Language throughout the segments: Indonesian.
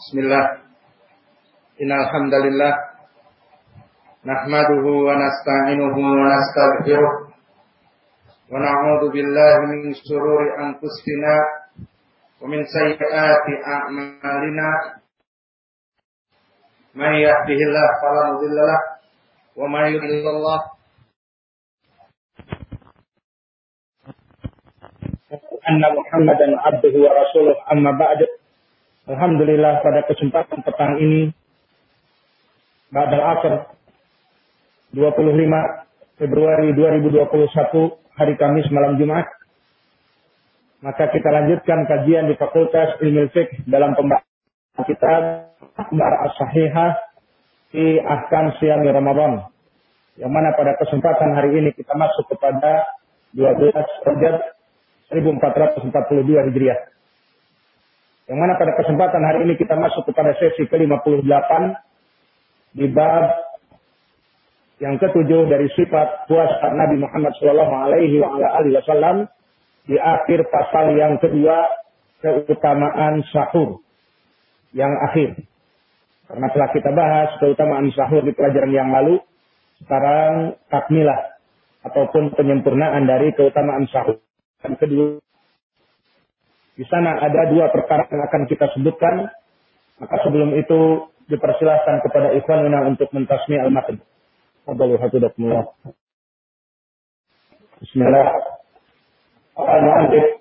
Bismillah. Innal hamdalillah. Nahmaduhu wa nasta'inuhu wa nastaghfiruh wa na'udzu billahi min shururi anfusina wa min sayyiati a'malina. Man yahdihillahu fala mudilla lahu wa yudlilillah anna Muhammadan abduhu wa rasuluh. Amma ba'du Alhamdulillah pada kesempatan petang ini Ba'dal Asr 25 Februari 2021 hari Kamis malam Jumat maka kita lanjutkan kajian di Fakultas Ilmu Fiqh dalam pembahasan kita Akbar As-Sahihah di Ahkam Siam Ramadan yang mana pada kesempatan hari ini kita masuk kepada 12 Rajab 1442 Hijriah. Yang mana pada kesempatan hari ini kita masuk kepada sesi ke-58 di bab yang ketujuh dari sifat puasa Nabi Muhammad Shallallahu Alaihi Wasallam di akhir pasal yang kedua keutamaan sahur yang akhir. Karena telah kita bahas keutamaan sahur di pelajaran yang lalu, sekarang takmilah ataupun penyempurnaan dari keutamaan sahur. Yang kedua, di sana ada dua perkara yang akan kita sebutkan. Maka sebelum itu dipersilahkan kepada ikhwanuna untuk mentasmi al-matan. Bismillah. Al-Mu'adib.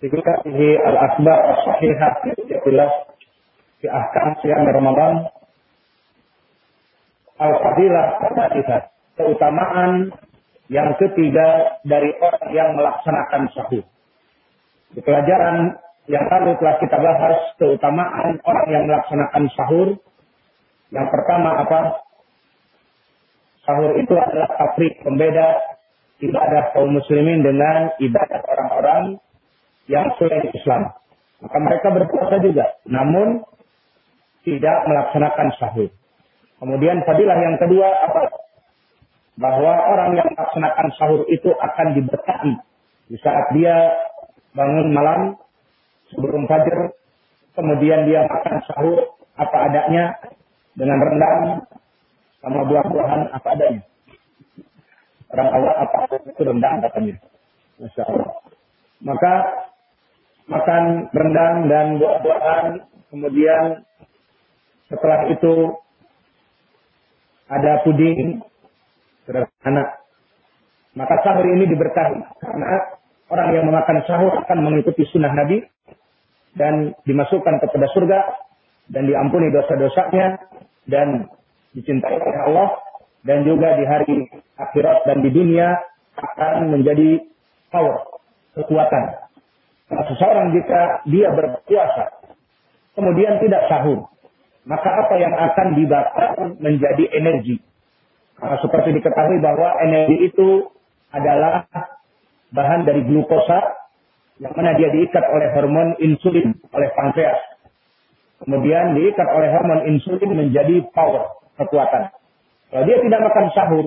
Dikutatihi al-asbab as-sahihah. Jelas. Di ahkam siang Ramadan. Al-Fadilah al Keutamaan yang ketiga dari orang yang melaksanakan sahih. Di pelajaran yang lalu telah kita bahas keutamaan orang yang melaksanakan sahur. Yang pertama apa? Sahur itu adalah tafrik pembeda ibadah kaum muslimin dengan ibadah orang-orang yang selain Islam. Maka mereka berpuasa juga, namun tidak melaksanakan sahur. Kemudian fadilah yang kedua apa? Bahwa orang yang melaksanakan sahur itu akan diberkati di saat dia bangun malam sebelum fajar, kemudian dia makan sahur apa adanya dengan rendang sama buah-buahan apa adanya. Orang awal apa itu rendang katanya. Masya Allah. Maka makan rendang dan buah-buahan, kemudian setelah itu ada puding sederhana. Maka sahur ini diberkahi karena orang yang memakan sahur akan mengikuti sunnah Nabi dan dimasukkan kepada surga dan diampuni dosa-dosanya dan dicintai oleh Allah dan juga di hari akhirat dan di dunia akan menjadi power, kekuatan. Nah, seseorang jika dia berpuasa kemudian tidak sahur, maka apa yang akan dibakar menjadi energi. Karena seperti diketahui bahwa energi itu adalah bahan dari glukosa yang mana dia diikat oleh hormon insulin oleh pankreas. Kemudian diikat oleh hormon insulin menjadi power, kekuatan. Kalau dia tidak makan sahur,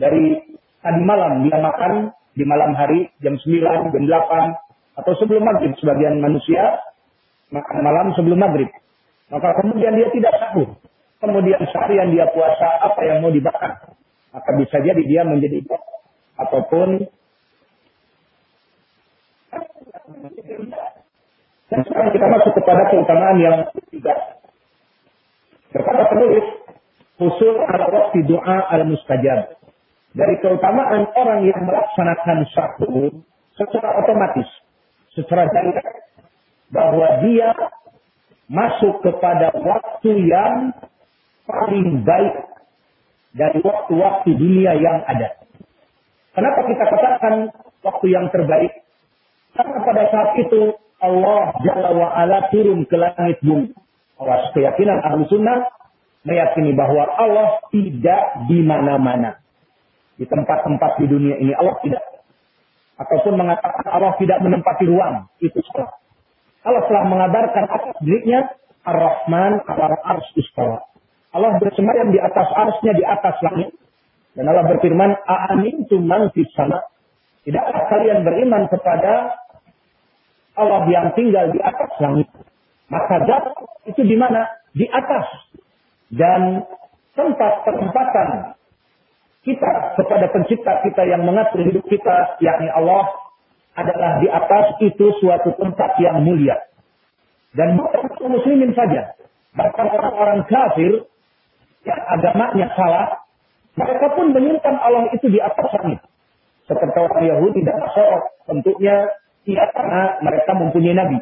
dari tadi malam dia makan di malam hari jam 9, jam 8, atau sebelum maghrib sebagian manusia makan malam sebelum maghrib. Maka kemudian dia tidak sahur. Kemudian seharian dia puasa apa yang mau dibakar. Maka bisa jadi dia menjadi ataupun dan sekarang kita masuk kepada keutamaan yang ketiga. Berkata penulis, usul ala waktu doa al mustajab. Dari keutamaan orang yang melaksanakan sahur secara otomatis, secara jangka, bahwa dia masuk kepada waktu yang paling baik dari waktu-waktu dunia yang ada. Kenapa kita katakan waktu yang terbaik? Karena pada saat itu Allah Jalla wa ala turun ke langit bumi. Awas keyakinan ahlu sunnah meyakini bahwa Allah tidak di mana-mana. Di tempat-tempat di dunia ini Allah tidak. Ataupun mengatakan Allah tidak menempati ruang. Itu salah. Allah telah mengabarkan atas dirinya Ar-Rahman ar-Ars istawa. Allah bersemayam di atas arsnya di atas langit. Dan Allah berfirman, Aamin tuman sana. Tidakkah kalian beriman kepada Allah yang tinggal di atas langit. Maka zat itu di mana? Di atas. Dan tempat penempatan kita kepada pencipta kita yang mengatur hidup kita, yakni Allah, adalah di atas itu suatu tempat yang mulia. Dan bukan muslimin saja. Bahkan orang-orang kafir yang agamanya salah, mereka pun menyimpan Allah itu di atas langit. Seperti orang Yahudi dan Nasrani, tentunya iya karena mereka mempunyai nabi.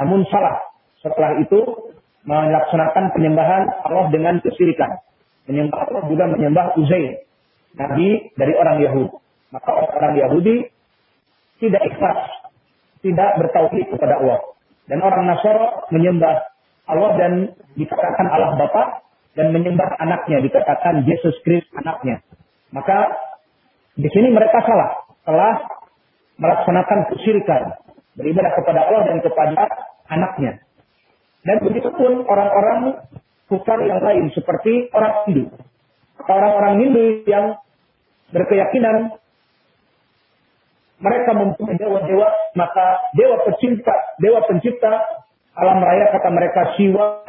Namun salah. Setelah itu melaksanakan penyembahan Allah dengan kesirikan. Menyembah Allah juga menyembah Uzair. Nabi dari orang Yahudi. Maka orang Yahudi tidak ikhlas. Tidak bertauhid kepada Allah. Dan orang Nasara menyembah Allah dan dikatakan Allah Bapa dan menyembah anaknya dikatakan Yesus Kristus anaknya. Maka di sini mereka salah. Telah melaksanakan kesyirikan. Beribadah kepada Allah dan kepada anaknya. Dan begitu pun orang-orang kufar yang lain seperti orang Hindu. Orang-orang Hindu yang berkeyakinan mereka mempunyai dewa-dewa, maka dewa pencipta, dewa pencipta alam raya kata mereka Siwa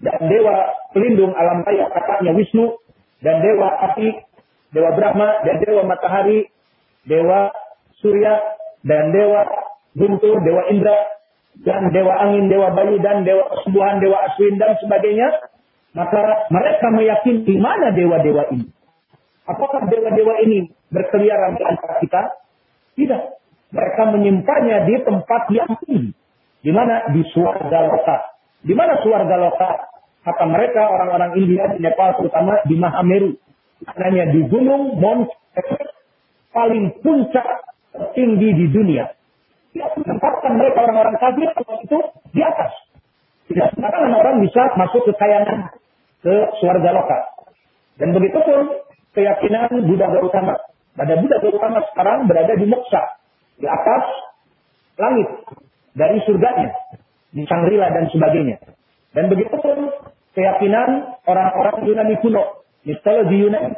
dan dewa pelindung alam raya katanya Wisnu dan dewa api, dewa Brahma dan dewa matahari, dewa Surya dan dewa Guntur, dewa Indra dan dewa angin, dewa bayu, dan dewa kesembuhan, dewa aswin, dan sebagainya, maka mereka meyakini di mana dewa-dewa ini. Apakah dewa-dewa ini berkeliaran di antara kita? Tidak. Mereka menyimpannya di tempat yang tinggi. Di mana? Di suarga loka. Di mana suarga loka? Kata mereka orang-orang India di Nepal terutama di Mahameru. Karena di gunung Mount paling puncak tinggi di dunia menempatkan mereka orang-orang kafir itu di atas. Tidak sembarangan orang bisa masuk ke kayangan ke suarga lokal. Dan begitu pun keyakinan Buddha Gautama. Pada Buddha Gautama sekarang berada di Moksa, di atas langit dari surganya, di Sangrila dan sebagainya. Dan begitu pun keyakinan orang-orang Yunani kuno, mitologi Yunani.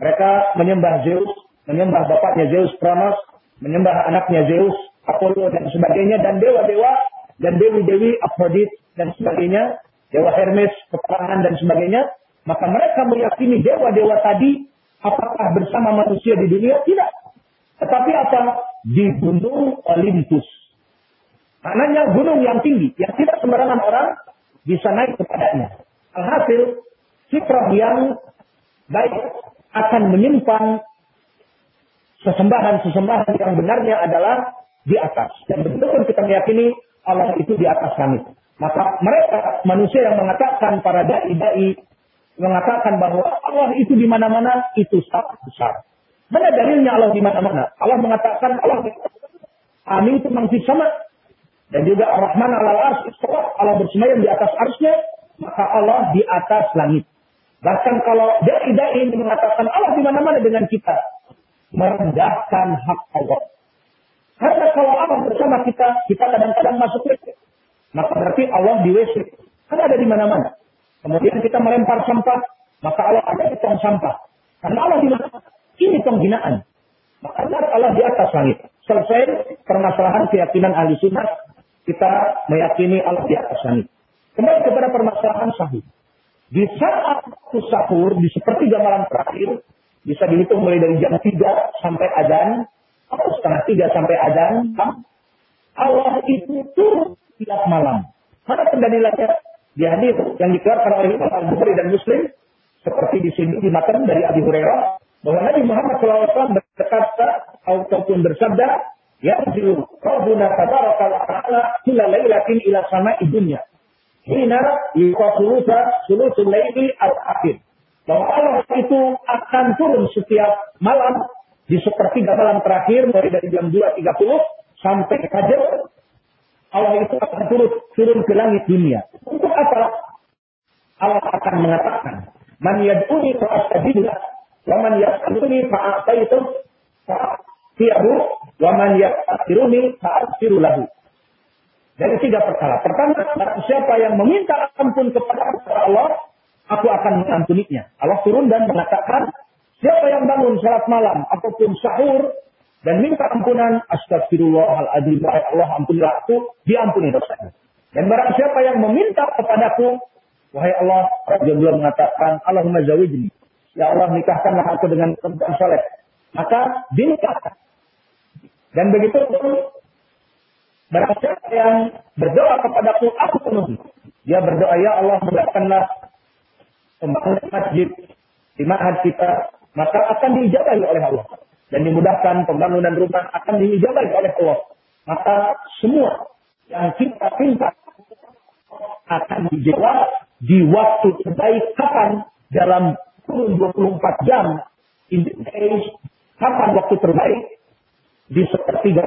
Mereka menyembah Zeus, menyembah bapaknya Zeus Kronos, menyembah anaknya Zeus Apollo dan sebagainya dan dewa-dewa dan dewi-dewi Aphrodite dan sebagainya, dewa Hermes, peperangan dan sebagainya, maka mereka meyakini dewa-dewa tadi apakah bersama manusia di dunia? Tidak. Tetapi apa? Di gunung Olympus. Maknanya gunung yang tinggi, yang tidak sembarangan orang bisa naik kepadanya. Alhasil, fitrah yang baik akan menyimpan sesembahan-sesembahan yang benarnya adalah di atas. Dan betul kita meyakini Allah itu di atas kami. Maka mereka manusia yang mengatakan para dai-dai mengatakan bahwa Allah itu di mana-mana itu sangat besar. Mana dalilnya Allah di mana-mana? Allah mengatakan Allah Amin itu mangsi sama. Dan juga Ar-Rahman ala ars Allah bersemayam di atas arsnya, maka Allah di atas langit. Bahkan kalau dai-dai mengatakan Allah di mana-mana dengan kita, merendahkan hak Allah. Karena kalau Allah bersama kita, kita kadang-kadang masuk WC. Maka berarti Allah di WC. Kan ada di mana-mana. Kemudian kita melempar sampah, maka Allah ada di tong sampah. Karena Allah di mana? Ini penghinaan. Maka Allah di atas langit. Selesai permasalahan keyakinan ahli sunnah, kita meyakini Allah di atas langit. Kembali kepada permasalahan sahih. Di saat sahur, di seperti malam terakhir, bisa dihitung mulai dari jam 3 sampai adzan, atau setengah tiga sampai adzan, Allah itu turun tiap malam. Mana pendalilannya? Di hadis yang dikeluarkan oleh Imam Al-Bukhari dan Muslim, seperti di sini dimakan dari Abi Hurairah, bahwa Nabi Muhammad SAW berkata ataupun bersabda, Ya Rabbuna tabaraka wa ta'ala kula laylatin ila sama'i dunya. Hina yuqasulusa sulusul layli al-akhir. Bahwa Allah itu akan turun setiap malam di sepertiga malam terakhir mulai dari jam 2.30 sampai fajar Allah itu akan turun turun ke langit dunia. Untuk apa? Allah akan mengatakan, "Man yad'uni fa astajiblah, wa man yas'aluni fa a'taitu fa tiyahu, wa man yas'iruni fa asiru lahu." Dari tiga perkara. Pertama, siapa yang meminta ampun kepada Allah, aku akan mengampuninya. Allah turun dan mengatakan, Siapa yang bangun salat malam ataupun sahur dan minta ampunan, astagfirullahaladzim, Allah ampunilah aku, diampuni dosanya. Dan barang siapa yang meminta kepadaku, wahai Allah, belum mengatakan, Allahumma zawijni. Ya Allah, nikahkanlah aku dengan perempuan soleh. Maka dinikahkan. Dan begitu barang siapa yang berdoa kepadaku, aku penuhi. Dia berdoa, ya Allah, mudahkanlah pembangunan masjid di ma'had kita, maka akan diijabahi oleh Allah. Dan dimudahkan pembangunan rumah akan diijabahi oleh Allah. Maka semua yang kita pinta akan dijawab di waktu terbaik kapan dalam kurun 24 jam in kapan waktu terbaik di sepertiga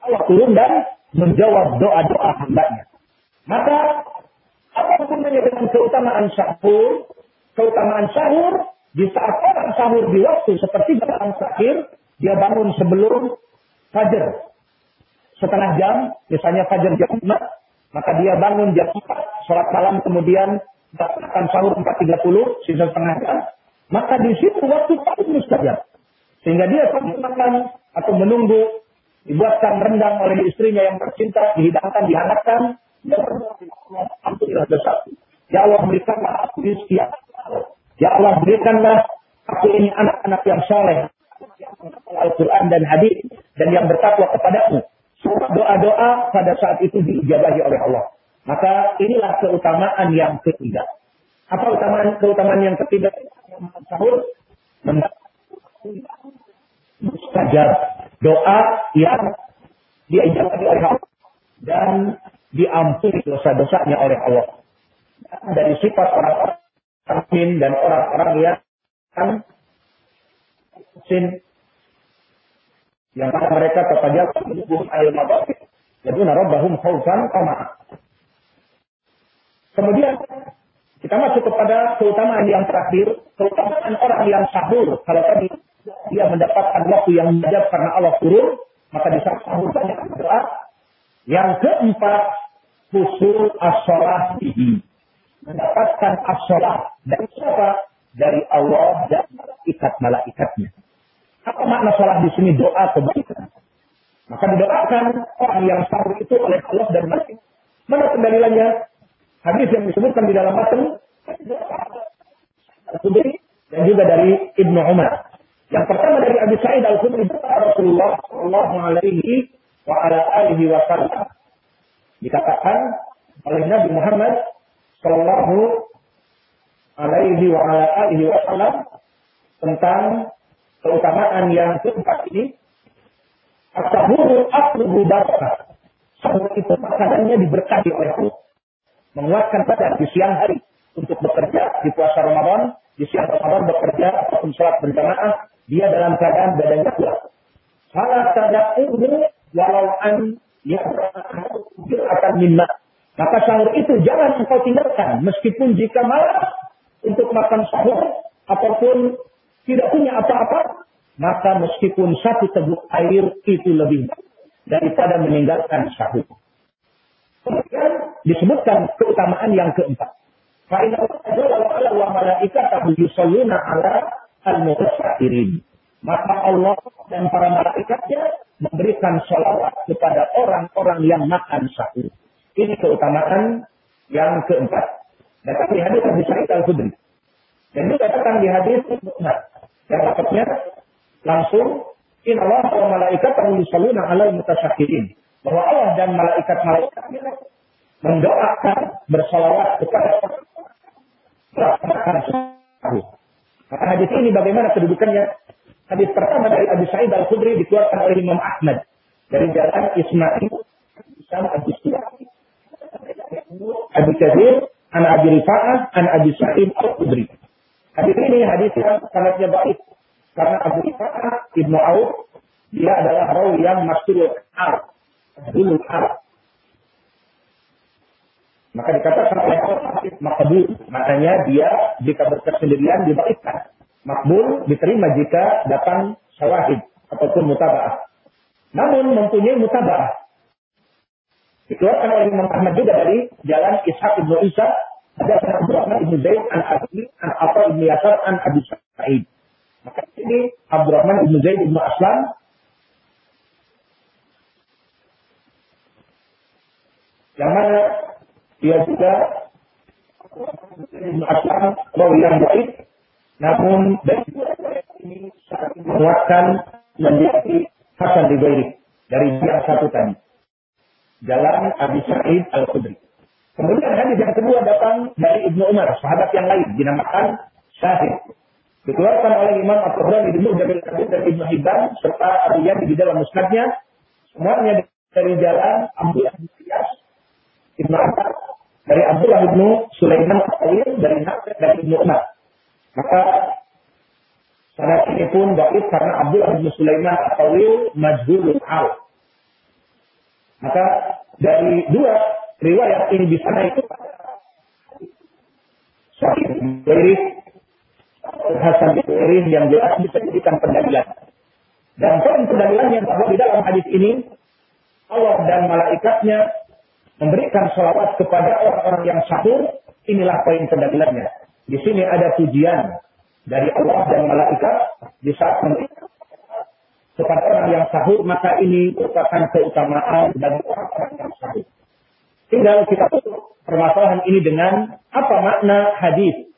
Allah turun dan menjawab doa-doa hambanya. Maka apa hubungannya dengan keutamaan sahur? Keutamaan sahur di saat orang sahur di waktu seperti orang terakhir, dia bangun sebelum fajar. Setengah jam, misalnya fajar jam 5, maka dia bangun jam 4, sholat malam kemudian akan sahur 4.30, sisa setengah jam. Maka di situ waktu paling mustajab. Sehingga dia sambil makan atau menunggu dibuatkan rendang oleh istrinya yang tercinta, dihidangkan, dihangatkan. Ya Allah berikanlah aku. Ya Allah berikanlah aku ini anak-anak yang soleh. Al-Quran dan hadis dan yang bertakwa kepadamu doa-doa pada saat itu diijabahi oleh Allah. Maka inilah keutamaan yang ketiga. Apa keutamaan keutamaan yang ketiga? Sahur mustajab doa yang diijabahi oleh Allah dan diampuni dosa-dosanya oleh Allah. Dari sifat orang-orang dan orang-orang yang sin yang mana mereka terpajak menubuh air mabakit. Yaduna rabbahum khawfan kama. Kemudian kita masuk kepada keutamaan yang terakhir, keutamaan orang yang sahur. Kalau tadi dia mendapatkan waktu yang menjadi karena Allah turun, maka di saat sahur banyak berdoa. Yang keempat, husul as Mendapatkan as dari siapa? Dari Allah dan malaikat-malaikatnya. Apa makna sholat di sini doa kebaikan? Maka didoakan orang yang sahur itu oleh Allah dan mati. Mana pendalilannya? Hadis yang disebutkan di dalam matan dan juga dari Ibnu Umar. Yang pertama dari Abi Sa'id Al-Khudri Rasulullah sallallahu alaihi wa ala alihi wasallam. Dikatakan oleh Nabi Muhammad sallallahu alaihi wa ala alihi wasallam tentang keutamaan yang keempat ini Asahuru aklubu barakah. Sahur itu makanannya diberkati oleh Allah. Menguatkan pada di siang hari untuk bekerja di puasa Ramadan, di siang Ramadan bekerja ataupun sholat berjamaah, dia dalam keadaan badannya kuat. Salah tada'uhu walau an minna. Maka sahur itu jangan engkau tinggalkan. Meskipun jika malas untuk makan sahur ataupun tidak punya apa-apa, maka meskipun satu teguk air itu lebih daripada meninggalkan sahur. Kemudian disebutkan keutamaan yang keempat. Fa'inna Allah wa malaikatahu yusalluna ala al-mutasairin. Maka Allah dan para malaikatnya memberikan sholawat kepada orang-orang yang makan sahur. Ini keutamaan yang keempat. Dan di hadis Abu Sa'id al-Khudri. Dan juga datang di hadis Umar. Yang dapatnya langsung Inna Allah wa malaikat yusalluna alal mutasyakirin. Bahwa Allah dan malaikat-malaikat mendoakan bersalawat kepada Maka hadis ini bagaimana kedudukannya? Hadis pertama dari Abu Sa'id Al-Khudri dikeluarkan oleh Imam Ahmad dari jalan Ismail Isam Abu Abu Kadir, An Abi Rifa'ah, An Abi Sa'id Al-Khudri. Hadis ini hadis yang sangatnya baik karena Abu Ishaq Ibnu Auf dia adalah rawi yang masuk Arab. Dulu Arab. Maka dikatakan oleh Allah makbul. Maknanya dia jika berkesendirian dibaikkan. Makbul diterima jika datang syawahid ataupun mutaba'ah. Namun mempunyai mutaba'ah. Dikeluarkan oleh Imam Ahmad juga dari jalan Ishaq ibnu Isa. Ada Abdurrahman ibnu Zaid an Abi an Atta ibnu Yasar an Abi Sa'id. Maka ini Abdurrahman bin Zaid bin Aslam Yang mana dia juga Ibnu Aslam rawi yang baik, namun dari ini sangat menguatkan menjadi Hasan di dari yang satu tadi. Jalan Abi Sa'id Al-Khudri. Kemudian hadis yang kedua datang dari Ibnu Umar, sahabat yang lain, dinamakan Syahid. Dikeluarkan oleh Imam At-Tabrani di Mu'jamil Kabir dan Ibnu Hibban serta Abu Yani di dalam musnadnya. Semuanya dari jalan Abdullah Ibnu Abbas, dari Abdullah bin Sulaiman Al-Tawil, dari Nasir, dari Ibnu Umar. Maka sanad ini pun baik karena Abdullah bin Sulaiman Al-Tawil majhulul al. Maka dari dua riwayat ini bisa naik dari Hasan bin yang jelas bisa dijadikan pendalilan. Dan poin pendalilannya bahwa di dalam hadis ini Allah dan malaikatnya memberikan sholawat kepada orang-orang yang sahur, inilah poin pendalilannya. Di sini ada pujian dari Allah dan malaikat di saat memberikan kepada orang yang sahur, maka ini merupakan keutamaan bagi orang-orang yang sahur. Tinggal kita tutup permasalahan ini dengan apa makna hadis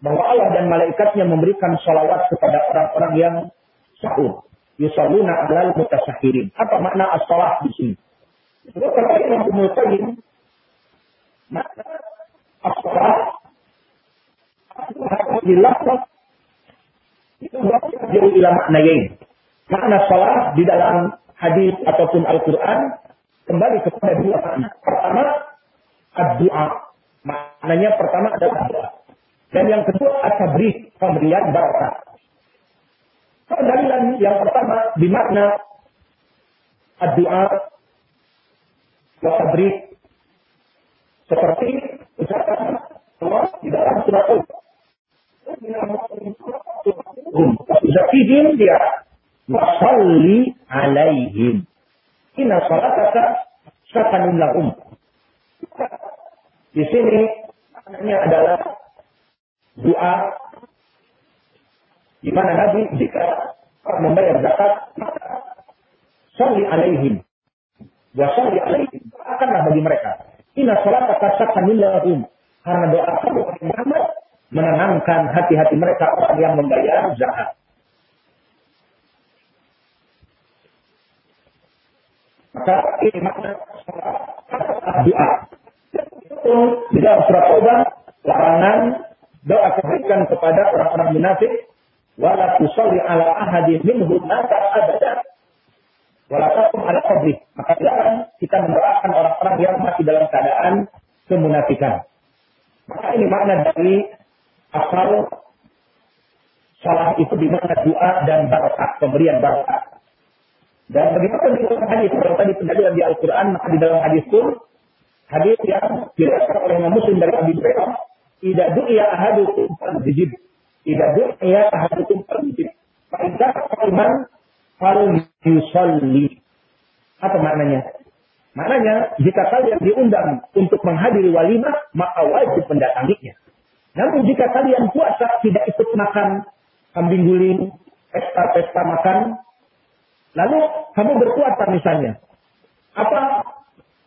bahwa Allah dan malaikatnya memberikan sholawat kepada orang-orang yang sahur. Yusalluna alal mutasahirin. Apa makna as-salat di sini? Sebab kalau Imam Ibnu makna as-salat dilafaz itu jadi ila maknayain. Makna salat di dalam hadis ataupun Al-Quran kembali kepada dua makna. Pertama, doa. Maknanya pertama adalah doa. Dan yang kedua, at-tabrik, pemberian barakah. Pendalilan yang pertama di makna tabrik seperti ucapan Allah di dalam surat Al-Zakihim dia wasalli alaihim Inna salataka sakanun lahum. Di sini maknanya adalah doa di mana Nabi jika membayar zakat salli alaihim wa salli alaihim akanlah bagi mereka. Inna salataka sakanun lahum. Karena doa kamu Muhammad menenangkan hati-hati mereka orang yang membayar zakat. Maka ini makna doa. Itu di dalam surat Taubah larangan doa kebaikan kepada orang-orang munafik wala tusalli ala ahadin minhum mata abada wala taqum ala qabri maka jangan kita mendoakan orang-orang yang masih dalam keadaan kemunafikan maka ini makna dari asal salah itu di mana doa dan barakah pemberian barakah dan begitu di dalam hadis, kalau tadi pendalilan di Al-Quran, maka di dalam hadis pun, hadis yang diriwayatkan oleh Imam Muslim dari Abi Hurairah, tidak du'ya ahadukum. Tidak du'ya ahadukum al-bijib. Fa'idha iman fal yusalli. Apa maknanya? Maknanya, jika kalian diundang untuk menghadiri walimah, maka wajib mendatanginya. Namun jika kalian puasa tidak ikut makan kambing guling, pesta-pesta makan, Lalu kamu berpuasa misalnya. Apa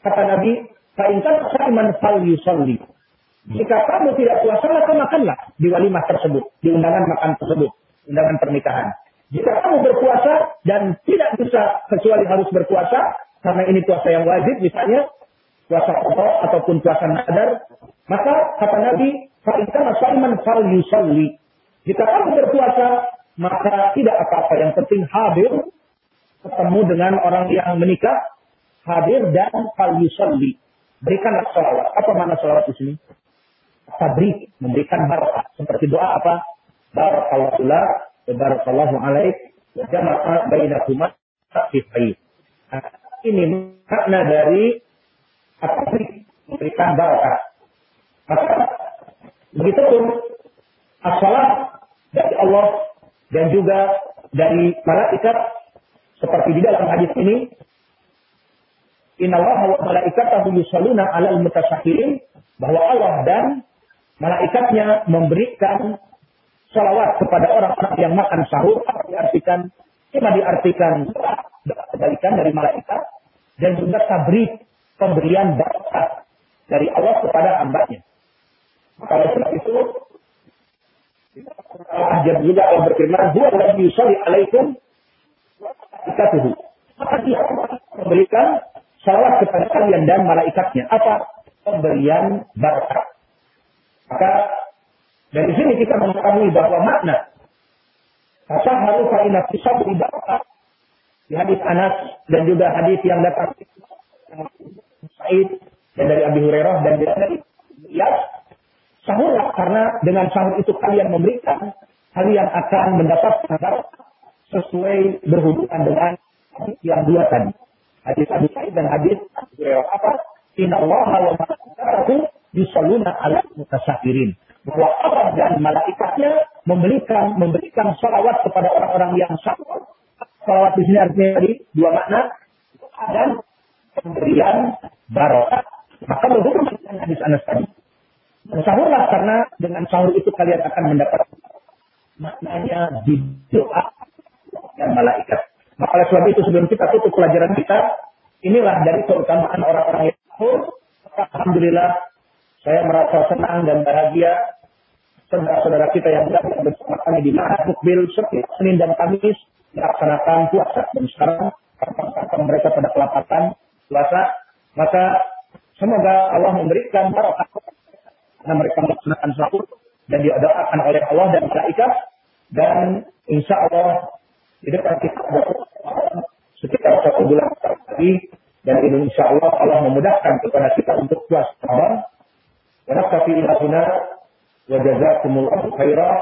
kata Nabi? Fa'inkan sa'iman fal yusalli. Jika kamu tidak puasa, maka makanlah di walimah tersebut. Di undangan makan tersebut. Undangan pernikahan. Jika kamu berpuasa dan tidak bisa kecuali harus berpuasa, karena ini puasa yang wajib misalnya, puasa pokok ataupun puasa nadar, maka kata Nabi, fa'inkan sa'iman fal yusalli. Jika kamu berpuasa, maka tidak apa-apa. Yang penting hadir ketemu dengan orang yang menikah, hadir dan fal yusalli. Berikanlah salawat. Apa makna salawat di sini? Tabrik, memberikan barakah. Seperti doa apa? Barakallahu la, barakallahu alaik, jama'a bainakuma fi nah, Ini makna dari tabrik, memberikan barakah. Maka begitu pun as dari Allah dan juga dari malaikat seperti di dalam hadis ini, Innallaha wa malaikatahu yusalluna 'alal mutasahhirin bahwa Allah dan malaikatnya memberikan salawat kepada orang-orang yang makan sahur apa diartikan cuma diartikan kebalikan dari malaikat dan juga tabrik pemberian berkat dari Allah kepada hambanya. Kalau sebab itu Ahjab juga Allah berfirman, "Huwa alladhi yusalli 'alaikum malaikatuhu." Maka dia memberikan salawat kepada kalian dan malaikatnya. Apa? Pemberian berkat. Maka dari sini kita mengetahui bahwa makna tasaharu fa inna fi sabri barakah di hadis Anas dan juga hadis yang datang Said dan dari Abi Hurairah dan dari ya sahurlah karena dengan sahur itu kalian memberikan kalian akan mendapatkan sesuai berhubungan dengan yang dua tadi. Hadis Abi Said dan hadis Hurairah. Apa? Inna Allah wa malaikatahu yusalluna ala mutasafirin bahwa Allah dan malaikatnya memberikan memberikan salawat kepada orang-orang yang sahur. Salawat di sini artinya tadi dua makna. Dan pemberian barokah. Maka berhubung dengan hadis Anas tadi. Sahurlah karena dengan sahur itu kalian akan mendapat maknanya di doa dan malaikat. Maka oleh sebab itu sebelum kita tutup pelajaran kita, inilah dari keutamaan orang-orang yang sahur. Alhamdulillah saya merasa senang dan bahagia. Saudara-saudara kita yang berada bersama kami di Mahat Mukbil setiap Senin dan Kamis melaksanakan puasa. Dan sekarang kapan mereka pada kelapatan puasa. Maka semoga Allah memberikan barokah karena mereka melaksanakan sahur. Dan diadakan oleh Allah dan malaikat. Dan insya Allah jadi kalau kita sekitar satu bulan lagi dan ini insya Allah Allah memudahkan kepada kita untuk puas Ramadan. Karena nakfi ila huna wa jazakumullahu khairan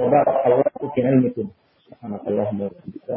wa barakallahu fi ilmikum. Wa bihamdika